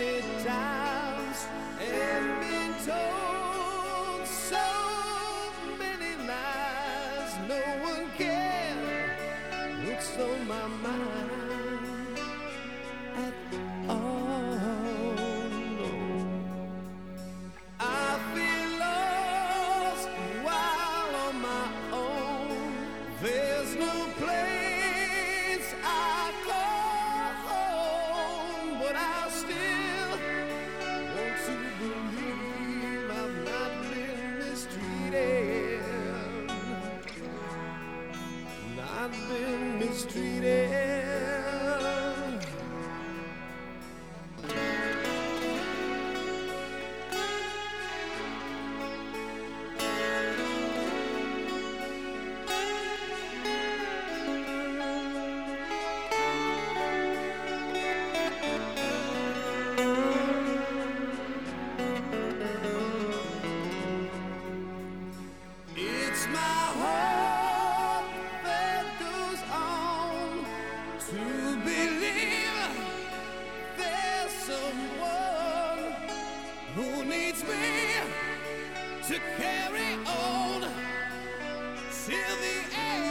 many times and been told so many lies. No one cares what's on my mind. Been to believe there's someone who needs me to carry on till the end.